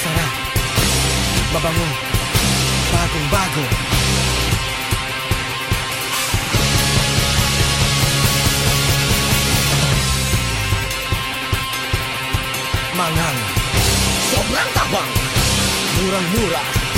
Masarap, mabango, bagong bago. Mangang, sobrang tabang, murang-mura.